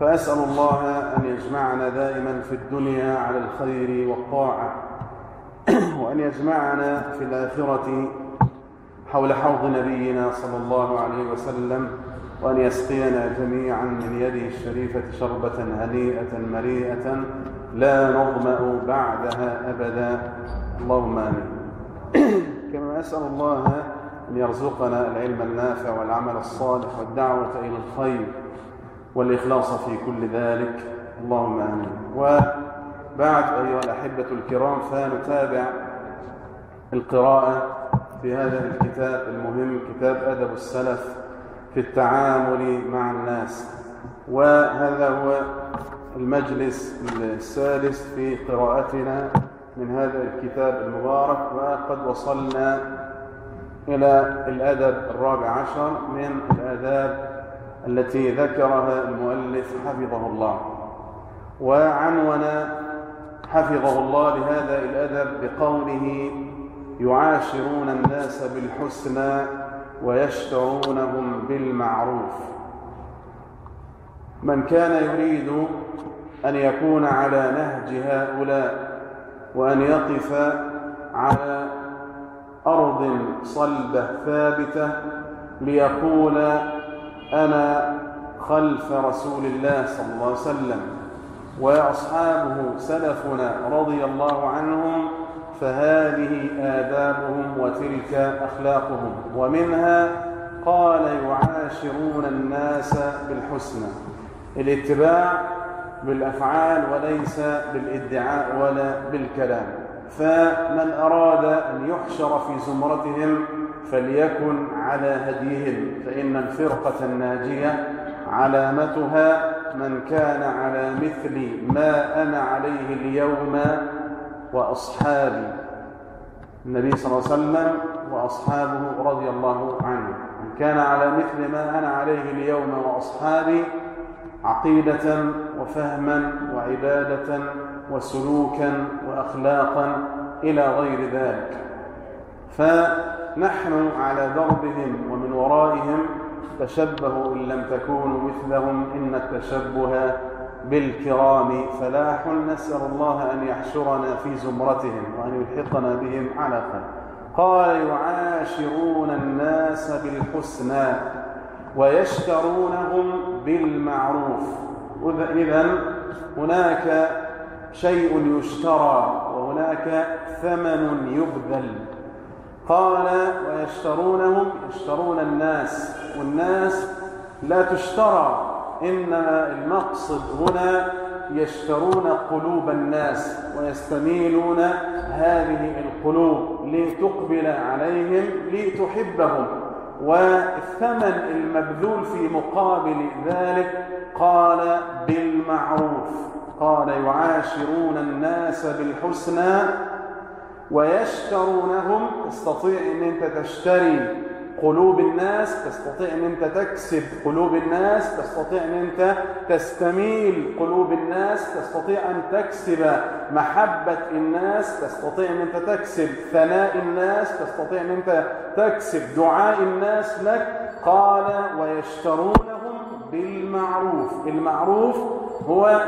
فأسأل الله أن يجمعنا دائما في الدنيا على الخير والطاعة وأن يجمعنا في الآخرة حول حوض نبينا صلى الله عليه وسلم وأن يسقينا جميعا من يده الشريفة شربة هنيئة مريئة لا نظمأ بعدها أبدا. اللهم آمين. كما أسأل الله أن يرزقنا العلم النافع والعمل الصالح والدعوة إلى الخير. والإخلاص في كل ذلك. اللهم آمين. وبعد أيها الأحبة الكرام فنتابع القراءة في هذا الكتاب المهم كتاب أدب السلف في التعامل مع الناس. وهذا هو المجلس الثالث في قراءتنا من هذا الكتاب المبارك. وقد وصلنا إلى الأدب الرابع عشر من الآداب التي ذكرها المؤلف حفظه الله. وعنون حفظه الله لهذا الأدب بقوله يعاشرون الناس بالحسنى ويشترونهم بالمعروف. من كان يريد أن يكون على نهج هؤلاء وأن يقف على أرض صلبة ثابتة ليقول أنا خلف رسول الله صلى الله عليه وسلم وأصحابه سلفنا رضي الله عنهم فهذه آدابهم وتلك أخلاقهم. ومنها قال يعاشرون الناس بالحسنى. الاتباع بالأفعال وليس بالادعاء ولا بالكلام. فمن أراد أن يحشر في زمرتهم فليكن على هديهم فإن الفرقة الناجية علامتها من كان على مثل ما أنا عليه اليوم وأصحابي. النبي صلى الله عليه وسلم وأصحابه رضي الله عنه. من كان على مثل ما أنا عليه اليوم وأصحابي عقيدة وفهما وعبادة وسلوكا وأخلاقا إلى غير ذلك. فنحن على دربهم ومن ورائهم تشبهوا إن لم تكونوا مثلهم إن التشبه بالكرام فلاح نسأل الله أن يحشرنا في زمرتهم وأن يلحقنا بهم على خير. قال يعاشرون الناس بالحسنى ويشترونهم بالمعروف. إذا هناك شيء يشترى وهناك ثمن يبذل. قال ويشترونهم يشترون الناس والناس لا تشترى. إنما المقصد هنا يشترون قلوب الناس ويستميلون هذه القلوب لتقبل عليهم لتحبهم. والثمن المبذول في مقابل ذلك قال بالمعروف قال يعاشرون الناس بالحسنى ويشترونهم تستطيع إن أنت تشتري قلوب الناس تستطيع إن أنت تكسب قلوب الناس تستطيع إن أنت تستميل قلوب الناس تستطيع أن تكسب محبة الناس تستطيع إن أنت تكسب ثناء الناس تستطيع إن أنت تكسب دعاء الناس لك. قال ويشترونهم بالمعروف. المعروف هو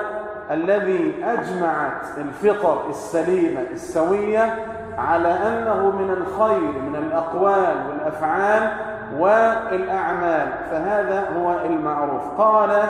الذي أجمعت الفطر السليمة السوية على أنه من الخير من الأقوال والأفعال والأعمال. فهذا هو المعروف. قال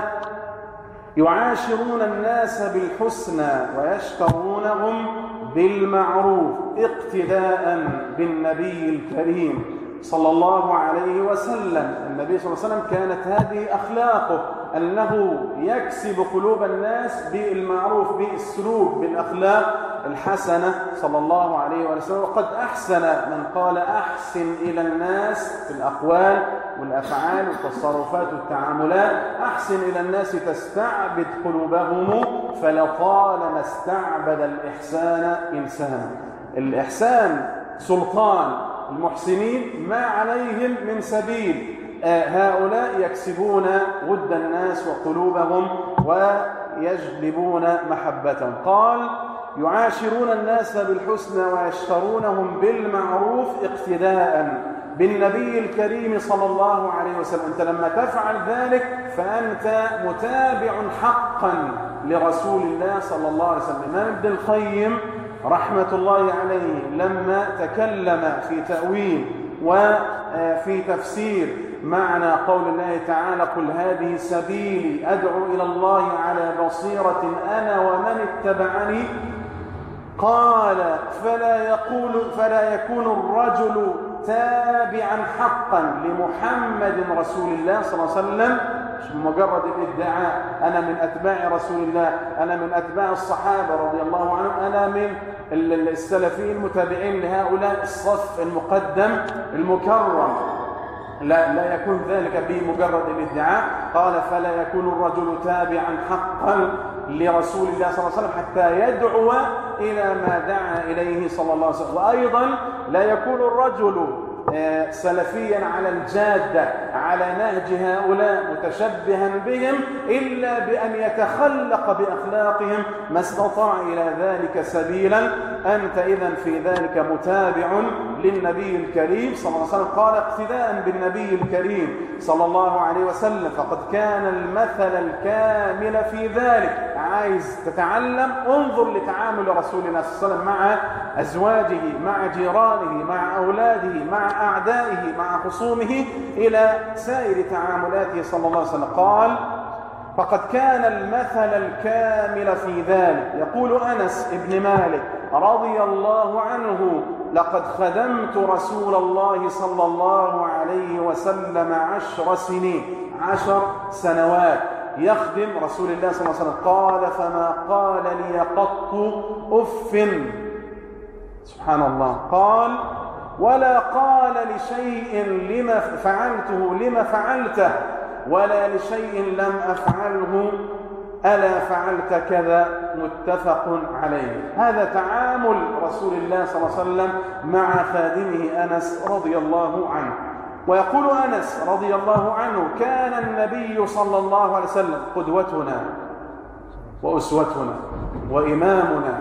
يعاشرون الناس بالحسنى ويشترونهم بالمعروف اقتداء بالنبي الكريم صلى الله عليه وسلم. النبي صلى الله عليه وسلم كانت هذه أخلاقه أنه يكسب قلوب الناس بالمعروف بالسلوك بالأخلاق الحسنة صلى الله عليه وسلم. وقد أحسن من قال أحسن إلى الناس في الأقوال والأفعال والتصرفات والتعاملات. أحسن إلى الناس تستعبد قلوبهم فلطالما استعبد الإحسان إنسانا الإحسان سلطان المحسنين ما عليهم من سبيل. هؤلاء يكسبون ود الناس وقلوبهم ويجلبون محبتهم. قال يعاشرون الناس بالحسنى ويشترونهم بالمعروف اقتداء بالنبي الكريم صلى الله عليه وسلم. أنت لما تفعل ذلك فأنت متابع حقا لرسول الله صلى الله عليه وسلم. الإمام ابن القيم رحمة الله عليه لما تكلم في تأويل وفي تفسير معنى قول الله تعالى قل هذه سبيلي أدعو إلى الله على بصيرة أنا ومن اتبعني قال فلا يقول فلا يكون الرجل تابعا حقا لمحمد رسول الله صلى الله عليه وسلم مش مجرد الادعاء أنا من أتباع رسول الله أنا من أتباع الصحابة رضي الله عنهم أنا من السلفيين المتابعين لهؤلاء الصف المقدم المكرم. لا لا يكون ذلك بمجرد الادعاء. قال فلا يكون الرجل تابعا حقا لرسول الله صلى الله عليه وسلم حتى يدعو إلى ما دعا إليه صلى الله عليه وسلم. وأيضا لا يكون الرجل آه، سلفيا على الجادة على نهج هؤلاء متشبها بهم إلا بأن يتخلق بأخلاقهم ما استطاع إلى ذلك سبيلا. أنت إذا في ذلك متابع للنبي الكريم صلى الله عليه وسلم. قال اقتداء بالنبي الكريم صلى الله عليه وسلم. فقد كان المثل الكامل في ذلك. عايز تتعلم؟ انظر لتعامل رسول الله صلى الله عليه وسلم مع أزواجه مع جيرانه مع أولاده مع أعدائه مع خصومه إلى سائر تعاملاته صلى الله عليه وسلم. قال فقد كان المثل الكامل في ذلك. يقول أنس ابن مالك رضي الله عنه لقد خدمت رسول الله صلى الله عليه وسلم عشر سنين عشر سنوات. يخدم رسول الله صلى الله عليه وسلم. قال فما قال لي قط أف. سبحان الله. قال ولا قال لشيء لما فعلته لما فعلته. ولا لشيء لم أفعله ألا فعلت كذا؟ متفق عليه. هذا تعامل رسول الله صلى الله عليه وسلم مع خادمه أنس رضي الله عنه. ويقول أنس رضي الله عنه كان النبي صلى الله عليه وسلم قدوتنا وأسوتنا وإمامنا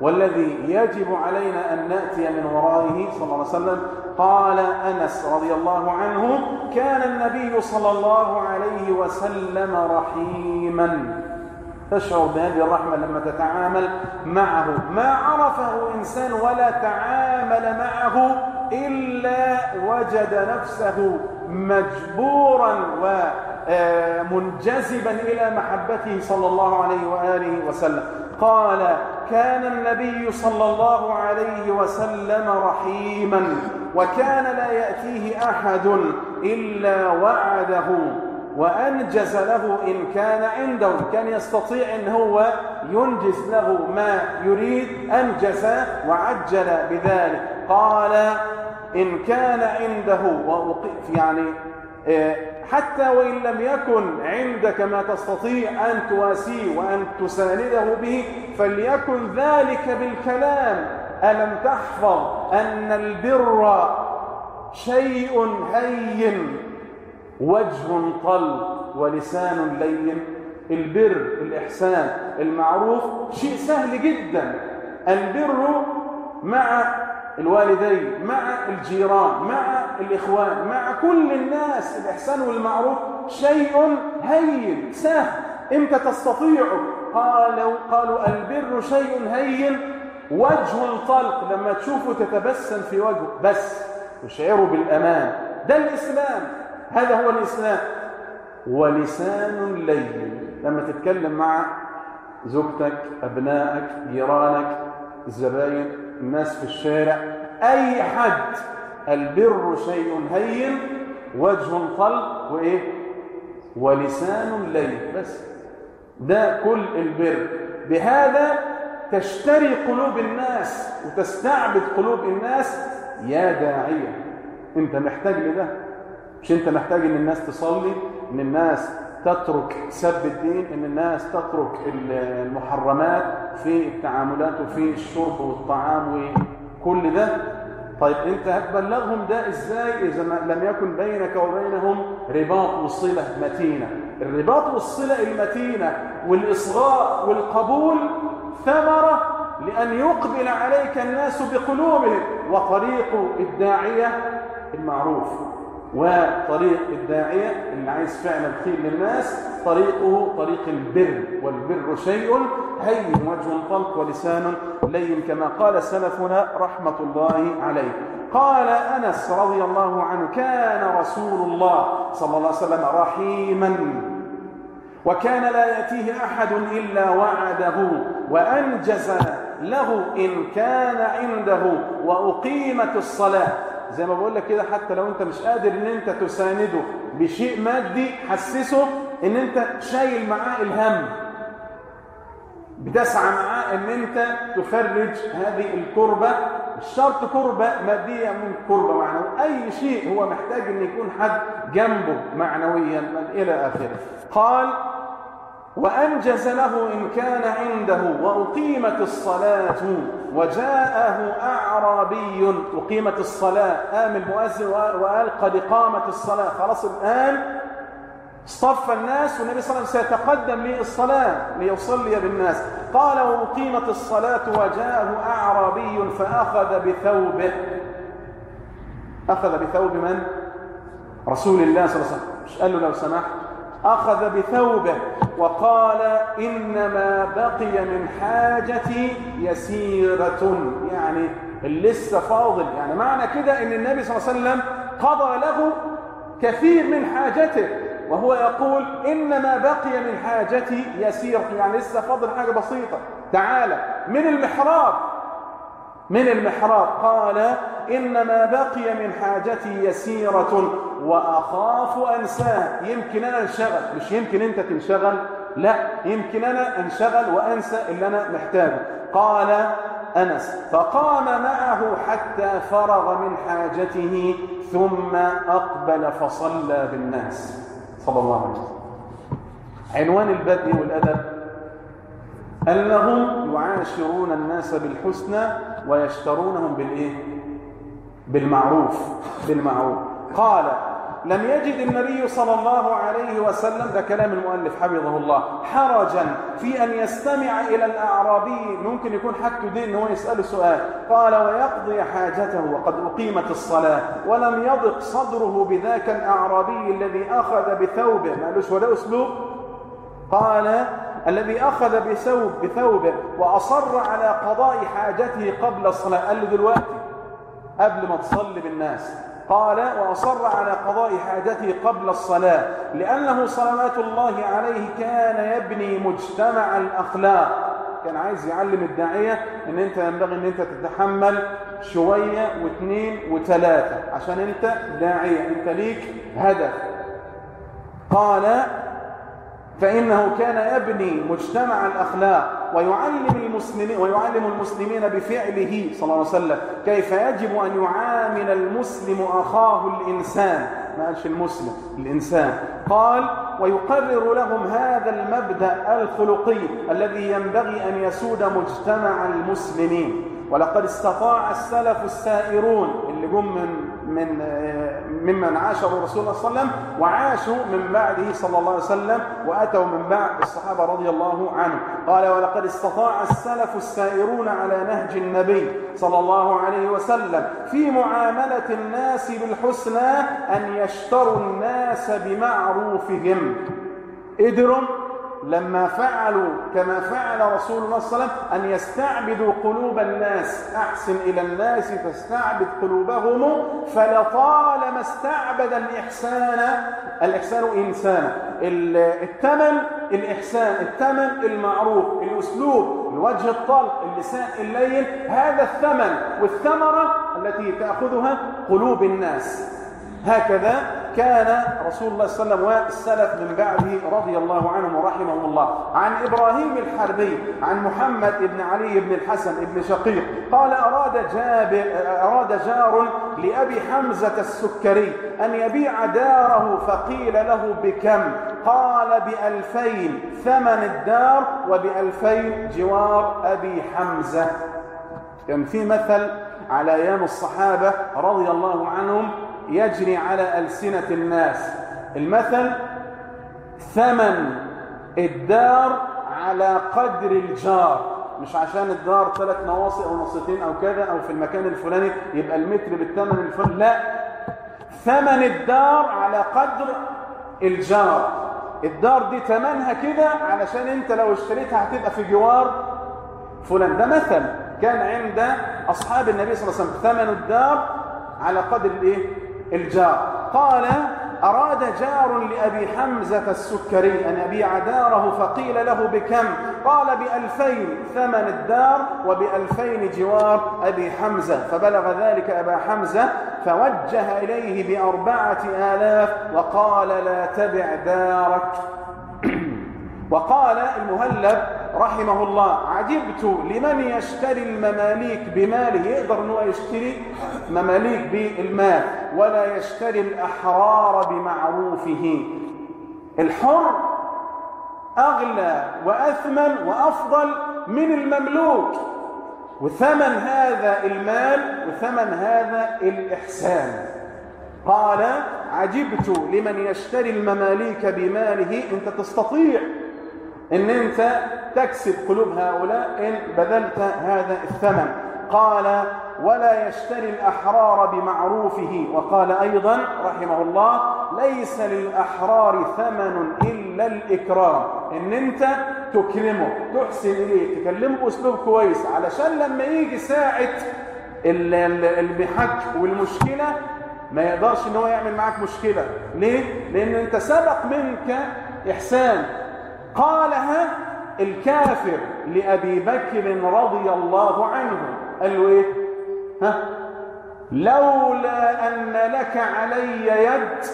والذي يجب علينا أن نأتي من ورائه صلى الله عليه وسلم. قال أنس رضي الله عنه كان النبي صلى الله عليه وسلم رحيما. تشعر بهذه الرحمة لما تتعامل معه. ما عرفه إنسان ولا تعامل معه إلا وجد نفسه مجبورا ومنجذبا إلى محبته صلى الله عليه وآله وسلم. قال كان النبي صلى الله عليه وسلم رحيما وكان لا يأتيه أحد إلا وعده وأنجز له إن كان عنده كان يستطيع أن هو ينجز له ما يريد أنجز وعجل بذلك. قال إن كان عنده يعني آه، حتى وإن لم يكن عندك ما تستطيع أن تواسيه وأن تسانده به فليكن ذلك بالكلام. ألم تحفظ أن البر شيء هين وجه طلق ولسان لين؟ البر الإحسان المعروف شيء سهل جدا. البر مع الوالدين مع الجيران مع الإخوان مع كل الناس الإحسان والمعروف شيء هين سهل. إمتى تستطيعه قالوا, قالوا البر شيء هين. وجه طلق لما تشوفه تتبسم في وجهه. بس تشعره بالأمان. ده الإسلام. هذا هو الإسلام. ولسان لين. لما تتكلم مع زوجتك أبنائك جيرانك الزباين الناس في الشارع أي حد البر شيء هين وجه طلق وإيه؟ ولسان لين. بس ده كل البر. بهذا تشتري قلوب الناس وتستعبد قلوب الناس يا داعية. انت محتاج لده؟ مش انت محتاج إن الناس تصلي إن الناس تترك سب الدين إن الناس تترك المحرمات في التعاملات وفي الشرب والطعام وكل ده؟ طيب إنت هتبلغهم ده إزاي؟ إذا لم يكن بينك وبينهم رباط وصلة متينة. الرباط والصلة المتينة والإصغاء والقبول ثمرة لأن يقبل عليك الناس بقلوبهم. وطريق الداعية المعروف. وطريق الداعية اللي عايز فعلا خير للناس طريقه طريق البر. والبر شيء هين وجه طلق ولسان لين كما قال سلفنا رحمة الله عليه. قال أنس رضي الله عنه كان رسول الله صلى الله عليه وسلم رحيما. وكان لا يأتيه أحد إلا وعده وأنجز له إن كان عنده وأقيمت الصلاة. زي ما بقول لك كده حتى لو أنت مش قادر إن أنت تسانده بشيء مادي حسسه إن أنت شايل معاه الهم بتسعى معاه إن أنت تفرج هذه الكربة مش شرط كربة مادية من كربة معنوية. أي شيء هو محتاج إن يكون حد جنبه معنويا إلى آخره. قال وأنجز له إن كان عنده وأقيمت الصلاة وجاءه أعرابي. أقيمت الصلاة قام المؤذن وقال قد قامت الصلاة. خلاص الآن اصطف الناس والنبي صلى الله عليه وسلم سيتقدم للصلاة ليصلي بالناس. قال وأقيمت الصلاة وجاءه أعرابي فأخذ بثوبه. أخذ بثوب من؟ رسول الله صلى الله عليه وسلم. مش قال له لو سمحت؟ أخذ بثوبه وقال إنما بقي من حاجتي يسيرة. يعني لسه فاضل. يعني معنى كده إن النبي صلى الله عليه وسلم قضى له كثير من حاجته. وهو يقول إنما بقي من حاجتي يسيرة يعني لسه فاضل حاجة بسيطة. تعالى من المحراب. من المحراب. قال إنما بقي من حاجتي يسيرة وأخاف أنساه يمكن أنا انشغل. مش يمكن أنت تنشغل. لا يمكن أنا انشغل وأنسى اللي أنا محتاجه. قال أنس فقام معه حتى فرغ من حاجته ثم أقبل فصلى بالناس. صلى الله عليه وسلم عنوان البدء والأدب أنهم يعاشرون الناس بالحسنى ويشترونهم بالإيه؟ بالمعروف بالمعروف قال لم يجد النبي صلى الله عليه وسلم ده كلام المؤلف حفظه الله حرجا في أن يستمع إلى الأعرابي. ممكن يكون حاجته دي أنه يسأله سؤال. قال ويقضي حاجته وقد أقيمت الصلاة ولم يضق صدره بذاك الأعرابي الذي أخذ بثوبه. ما قالوش ولا أسلوب؟ قال الذي أخذ بثوب بثوبه وأصر على قضاء حاجته قبل الصلاة. قال له دلوقتي قبل ما تصلي بالناس. قال وأصر على قضاء حاجته قبل الصلاة لأنه صلوات الله عليه كان يبني مجتمع الأخلاق. كان عايز يعلم الداعية إن أنت ينبغي إن أنت تتحمل شوية واثنين وثلاثة عشان أنت داعية أنت ليك هدف. قال فإنه كان يبني مجتمع الأخلاق ويعلم المسلمين ويعلم المسلمين بفعله صلى الله عليه وسلم. كيف يجب أن يعامل المسلم أخاه الإنسان؟ ما قالش المسلم الإنسان. قال ويقرر لهم هذا المبدأ الخلقي الذي ينبغي أن يسود مجتمع المسلمين. ولقد استطاع السلف السائرون اللي جم من من ممن عاشروا رسول الله صلى الله عليه وسلم وعاشوا من بعده صلى الله عليه وسلم وأتوا من بعد الصحابة رضي الله عنهم. قال ولقد استطاع السلف السائرون على نهج النبي صلى الله عليه وسلم في معاملة الناس بالحسنى أن يشتروا الناس بمعروفهم. قدروا لما فعلوا كما فعل رسول الله صلى الله عليه وسلم أن يستعبدوا قلوب الناس أحسن إلى الناس تستعبد قلوبهم فلطالما استعبد الإحسان الإحسان إنسانا الثمن الإحسان الثمن المعروف الأسلوب الوجه الطلق اللسان اللين هذا الثمن والثمرة التي تأخذها قلوب الناس. هكذا كان رسول الله صلى الله عليه وسلم والسلف من بعده رضي الله عنهم ورحمهم الله. عن إبراهيم الحربي عن محمد بن علي بن الحسن بن شقيق قال أراد, جاب أراد جار لأبي حمزة السكري أن يبيع داره فقيل له بكم؟ قال بألفين ثمن الدار وبألفين جوار أبي حمزة. كان في مثل على أيام الصحابة رضي الله عنهم يجري على ألسنة الناس. المثل ثمن الدار على قدر الجار. مش عشان الدار ثلاث نواصي أو نصيتين أو كذا أو في المكان الفلاني يبقى المتر بالثمن الفلاني. لا. ثمن الدار على قدر الجار. الدار دي ثمنها كده علشان انت لو اشتريتها هتبقى في جوار فلان. ده مثل كان عند أصحاب النبي صلى الله عليه وسلم. ثمن الدار على قدر الإيه؟ الجار. قال أراد جار لأبي حمزة السكري أن يبيع داره فقيل له بكم؟ قال بألفين ثمن الدار وبألفين جوار أبي حمزة. فبلغ ذلك أبا حمزة فوجه إليه بأربعة آلاف وقال لا تبع دارك. وقال المهلب رحمه الله عجبت لمن يشتري المماليك بماله. يقدر أنه يشتري مماليك بالمال ولا يشتري الأحرار بمعروفه. الحر أغلى وأثمن وأفضل من المملوك. وثمن هذا المال وثمن هذا الإحسان. قال عجبت لمن يشتري المماليك بماله. أنت تستطيع إن أنت تكسب قلوب هؤلاء إن بذلت هذا الثمن. قال ولا يشتري الأحرار بمعروفه وقال أيضا رحمه الله ليس للأحرار ثمن إلا الإكرام إن أنت تكرمه تحسن إليه تكلمه بأسلوب كويس علشان لما يجي ساعة المحك والمشكلة ما يقدرش إن هو يعمل معاك مشكلة. ليه؟ لأن أنت سبق منك إحسان. قالها الكافر لأبي بكر رضي الله عنه قال له إيه؟ ها؟ لولا أن لك علي يد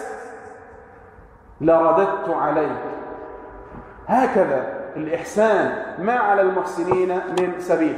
لرددت عليك هكذا الإحسان ما على المحسنين من سبيل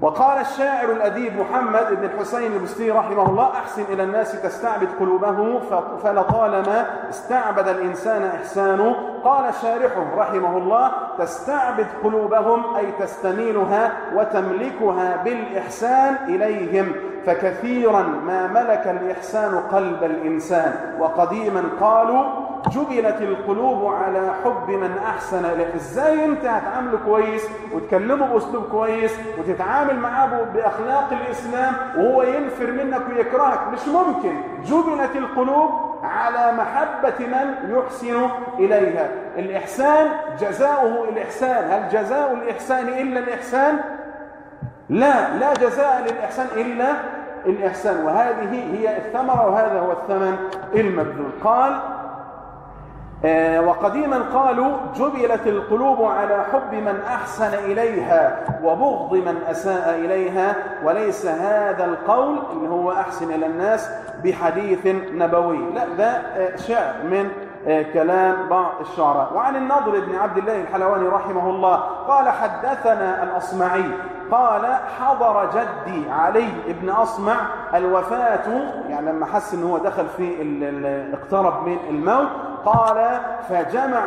وقال الشاعر الأديب محمد بن الحسين البستي رحمه الله أحسن إلى الناس تستعبد قلوبهم فلطالما استعبد الإنسان إحسانه. قال شارحه رحمه الله تستعبد قلوبهم أي تستميلها وتملكها بالإحسان إليهم فكثيرا ما ملك الإحسان قلب الإنسان. وقديما قالوا جبلت القلوب على حب من أحسن إليك إزاي أنت هتعامله كويس وتكلمه بأسلوب كويس وتتعامل معاه بأخلاق الإسلام وهو ينفر منك ويكرهك؟ مش ممكن. جبلت القلوب على محبة من يحسن إليها. الإحسان جزاؤه الإحسان. هل جزاء الإحسان إلا الإحسان؟ لا لا جزاء للإحسان إلا الإحسان. وهذه هي الثمرة وهذا هو الثمن المبذول. قال وقديما قالوا جبلت القلوب على حب من أحسن إليها وبغض من أساء إليها وليس هذا القول اللي هو أحسن إلى الناس بحديث نبوي. لا ده آه شعر من آه كلام بعض الشعراء. وعن النضر بن عبد الله الحلواني رحمه الله قال حدثنا الأصمعي قال حضر جدي علي بن أصمع الوفاة يعني لما حس إن هو دخل في اقترب من الموت قال فجمع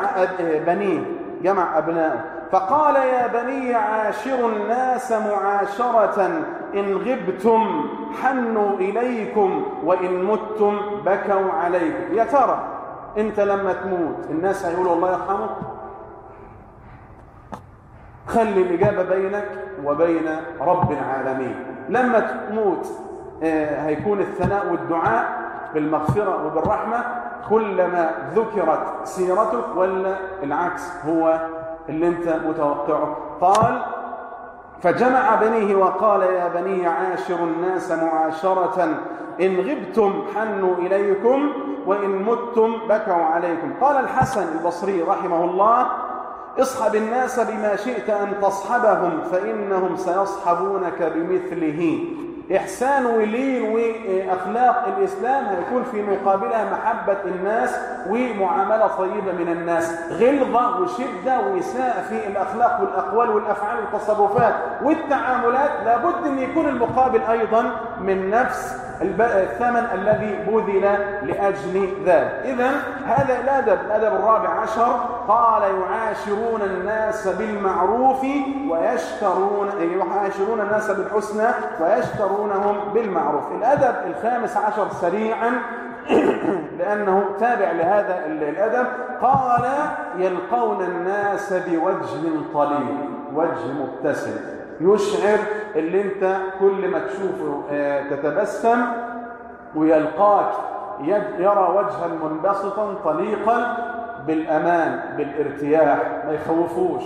بنيه جمع أبنائه فقال يا بني عاشروا الناس معاشرة إن غبتم حنوا إليكم وإن متم بكوا عليكم. يا ترى أنت لما تموت الناس هيقولوا الله يرحمك خلي الإجابة بينك وبين رب العالمين. لما تموت هيكون الثناء والدعاء بالمغفرة وبالرحمة كلما ذكرت سيرتك ولا العكس هو اللي انت متوقعه. قال فجمع بنيه وقال يا بني عاشروا الناس معاشرة إن غبتم حنوا إليكم وإن متم بكوا عليكم. قال الحسن البصري رحمه الله اصحب الناس بما شئت أن تصحبهم فإنهم سيصحبونك بمثله. إحسان ولين وأخلاق الإسلام هيكون في مقابلها محبة الناس ومعاملة طيبة من الناس. غلظة وشدة وإساءة في الأخلاق والأقوال والأفعال والتصرفات والتعاملات لابد أن يكون المقابل أيضا من نفس الثمن الذي بذل لأجل ذلك. إذا هذا الأدب الأدب الرابع عشر قال يعاشرون الناس بالمعروف ويشترون يعاشرون الناس بالحسنى ويشترونهم بالمعروف. الأدب الخامس عشر سريعا لأنه تابع لهذا الأدب. قال يلقون الناس بوجه طليق وجه مبتسم. يشعر اللي انت كل ما تشوفه آه، تتبسم ويلقاك يرى وجها منبسطا طليقا بالأمان بالارتياح ما يخوفوش.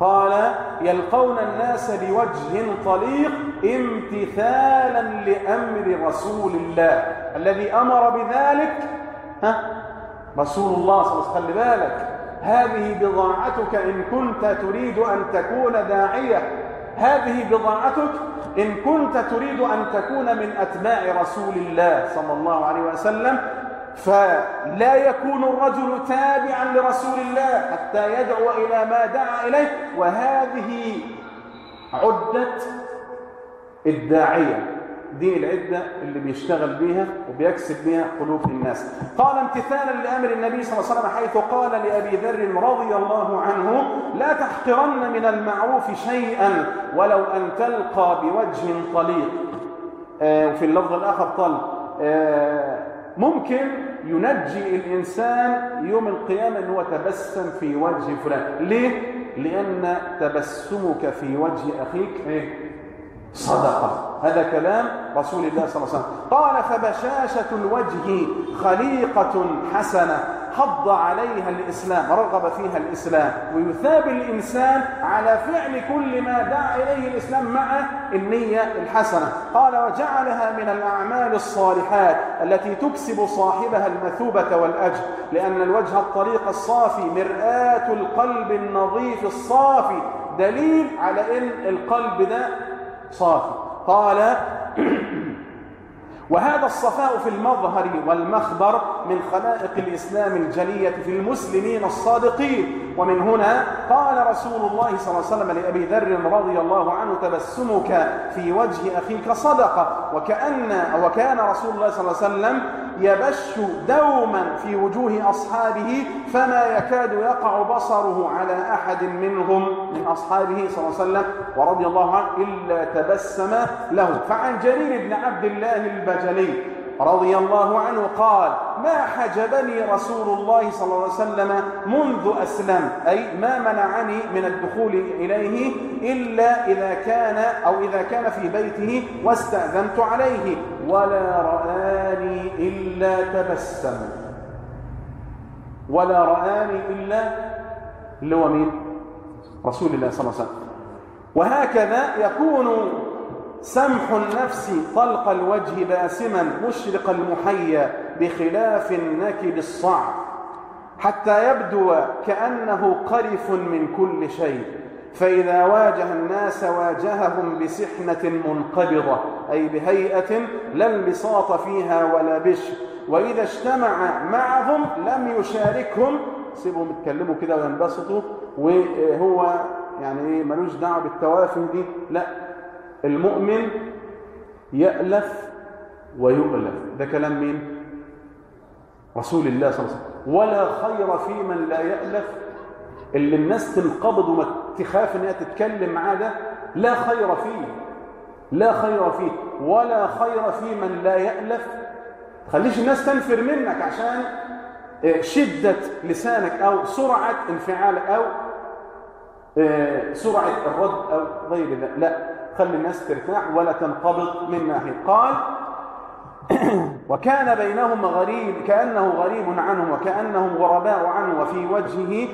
قال يلقون الناس بوجه طليق امتثالا لأمر رسول الله. الذي أمر بذلك ها؟ رسول الله صلى الله عليه وسلم. خلي بالك هذه بضاعتك إن كنت تريد أن تكون داعية. هذه بضاعتك إن كنت تريد أن تكون من أتباع رسول الله صلى الله عليه وسلم فلا يكون الرجل تابعا لرسول الله حتى يدعو إلى ما دعا إليه وهذه عدة الداعية. دي العدة اللي بيشتغل بيها وبيكسب بيها قلوب الناس قال امتثالا لأمر النبي صلى الله عليه وسلم حيث قال لأبي ذر رضي الله عنه لا تحقرن من المعروف شيئا ولو أن تلقى بوجه طليق آه وفي اللفظ الآخر طل آه ممكن ينجي الإنسان يوم القيامة أنه تبسم في وجه فلان ليه؟ لأن تبسمك في وجه أخيك إيه؟ صدقة. هذا كلام رسول الله صلى الله عليه وسلم. قال فبشاشة الوجه خليقة حسنة حض عليها الإسلام. رغب فيها الإسلام. ويثاب الإنسان على فعل كل ما دعا إليه الإسلام مع النية الحسنة. قال وجعلها من الأعمال الصالحات التي تكسب صاحبها المثوبة والأجر لأن الوجه الطريق الصافي مرآة القلب النظيف الصافي دليل على أن القلب ده صافي. قال وهذا الصفاء في المظهر والمخبر من خلائق الإسلام الجلية في المسلمين الصادقين. ومن هنا قال رسول الله صلى الله عليه وسلم لأبي ذر رضي الله عنه تبسمك في وجه أخيك صدقة. وكأن وكان رسول الله صلى الله عليه وسلم يبش دوما في وجوه أصحابه فما يكاد يقع بصره على أحد منهم من أصحابه صلى الله عليه وسلم ورضي الله عنه إلا تبسم له. فعن جرير بن عبد الله البجلي رضي الله عنه قال ما حجبني رسول الله صلى الله عليه وسلم منذ أسلم أي ما منعني من الدخول إليه إلا إذا كان أو إذا كان في بيته واستأذنت عليه ولا رآني إلا تبسم. ولا رآني إلا اللي هو مين؟ رسول الله صلى الله عليه وسلم. وهكذا يكون سمح النفس طلق الوجه باسما مشرق المحيا بخلاف النكب الصعب حتى يبدو كأنه قرف من كل شيء. فإذا واجه الناس واجههم بسحنة منقبضة أي بهيئة لا انبساط فيها ولا بشر وإذا اجتمع معهم لم يشاركهم سيبهم يتكلموا كده وينبسطوا وهو يعني إيه ملوش دعوة بالتوافه دي لا المؤمن يألف ويؤلف. ده كلام مين؟ رسول الله صلى الله عليه وسلم. ولا خير في من لا يألف اللي الناس تنقبض وما تخاف إنها تتكلم معاه ده لا خير فيه لا خير فيه ولا خير في من لا يألف. خليش الناس تنفر منك عشان شدة لسانك أو سرعة انفعالك أو آه، سرعة الرد أو غير ذلك لا خلي الناس ترتاح ولا تنقبض من ناحية. قال وكان بينهم غريب كأنه غريب عنهم وكأنهم غرباء عنه وفي وجهه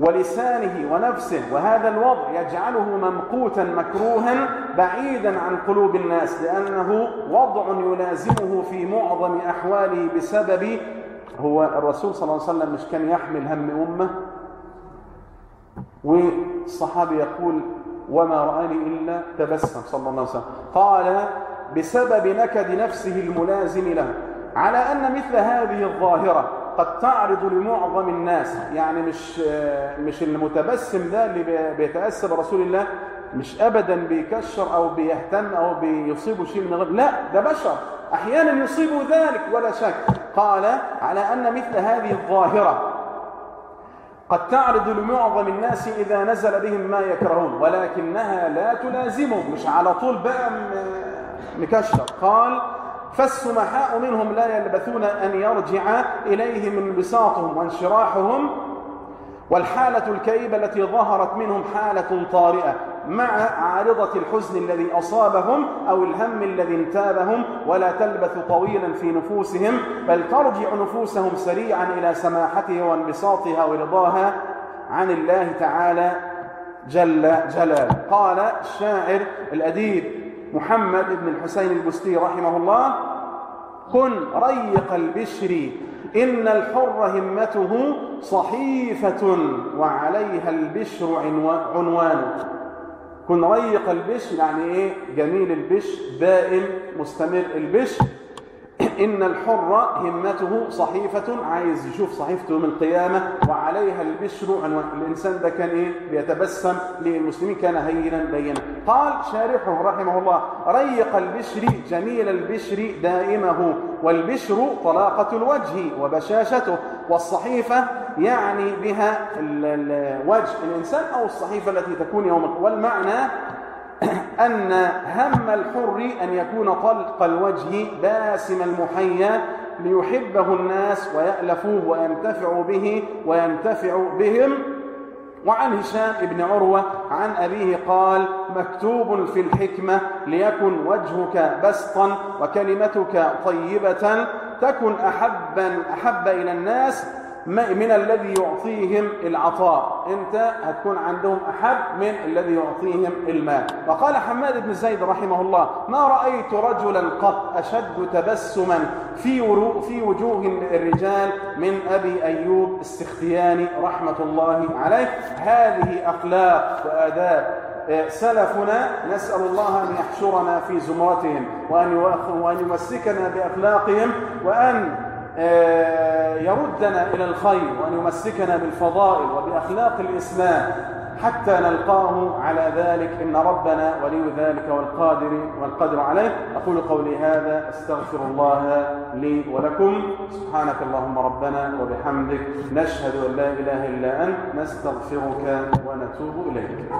ولسانه ونفسه وهذا الوضع يجعله ممقوتا مكروها بعيدا عن قلوب الناس لأنه وضع يلازمه في معظم أحواله بسبب هو الرسول صلى الله عليه وسلم مش كان يحمل هم أمة؟ والصحابي يقول وما رآني إلا تبسم صلى الله عليه وسلم. قال بسبب نكد نفسه الملازم له على أن مثل هذه الظاهرة قد تعرض لمعظم الناس يعني مش مش المتبسم ده اللي بيتأسى برسول الله مش أبدا بيكشر أو بيهتم أو بيصيبه شيء من الغيب. لا ده بشر. أحيانا يصيبه ذلك ولا شك. قال على أن مثل هذه الظاهرة قد تعرض لمعظم الناس إذا نزل بهم ما يكرهون ولكنها لا تلازمهم. مش على طول بقى مكشر. قال فالسمحاء منهم لا يلبثون أن يرجع إليهم انبساطهم وانشراحهم والحالة الكئيبة التي ظهرت منهم حالة طارئة مع عارضة الحزن الذي أصابهم أو الهم الذي انتابهم ولا تلبث طويلا في نفوسهم بل ترجع نفوسهم سريعا إلى سماحتها وانبساطها ورضاها عن الله تعالى جل جلاله. قال الشاعر الأديب محمد بن الحسين البستي رحمه الله كن ريق البشر إن الحر همته صحيفة وعليها البشر عنوان. كن ريق البشر يعني إيه؟ جميل البشر دائم مستمر البشر. إن الحر همته صحيفة عايز يشوف صحيفته يوم القيامة وعليها البشر عنوان الإنسان ده كان إيه؟ بيتبسم للمسلمين كان هينا بينا. قال شارحه رحمه الله ريق البشر جميل البشر دائمه والبشر طلاقة الوجه وبشاشته. والصحيفة يعني بها وجه الإنسان أو الصحيفة التي تكون يوم والمعنى أن هم الحر أن يكون طلق الوجه باسم المحيا ليحبه الناس ويألفوه وينتفعوا به وينتفع بهم. وعن هشام بن عروة عن أبيه قال مكتوب في الحكمة ليكن وجهك بسطا وكلمتك طيبة تكن أحبا أحب إلى الناس من الذي يعطيهم العطاء. انت هتكون عندهم احب من الذي يعطيهم المال. وقال حماد بن زيد رحمه الله ما رأيت رجلا قط أشد تبسما في في وجوه الرجال من أبي أيوب السختياني رحمة الله عليه. هذه أخلاق وآداب. سلفنا نسأل الله أن يحشرنا في زمرتهم وأن يمسكنا بأخلاقهم وأن آه، يردنا إلى الخير وأن يمسكنا بالفضائل وبأخلاق الإسلام حتى نلقاه على ذلك. إن ربنا ولي ذلك والقادر والقدر عليه. أقول قولي هذا أستغفر الله لي ولكم. سبحانك اللهم ربنا وبحمدك. نشهد أن لا إله إلا أنت. نستغفرك ونتوب إليك.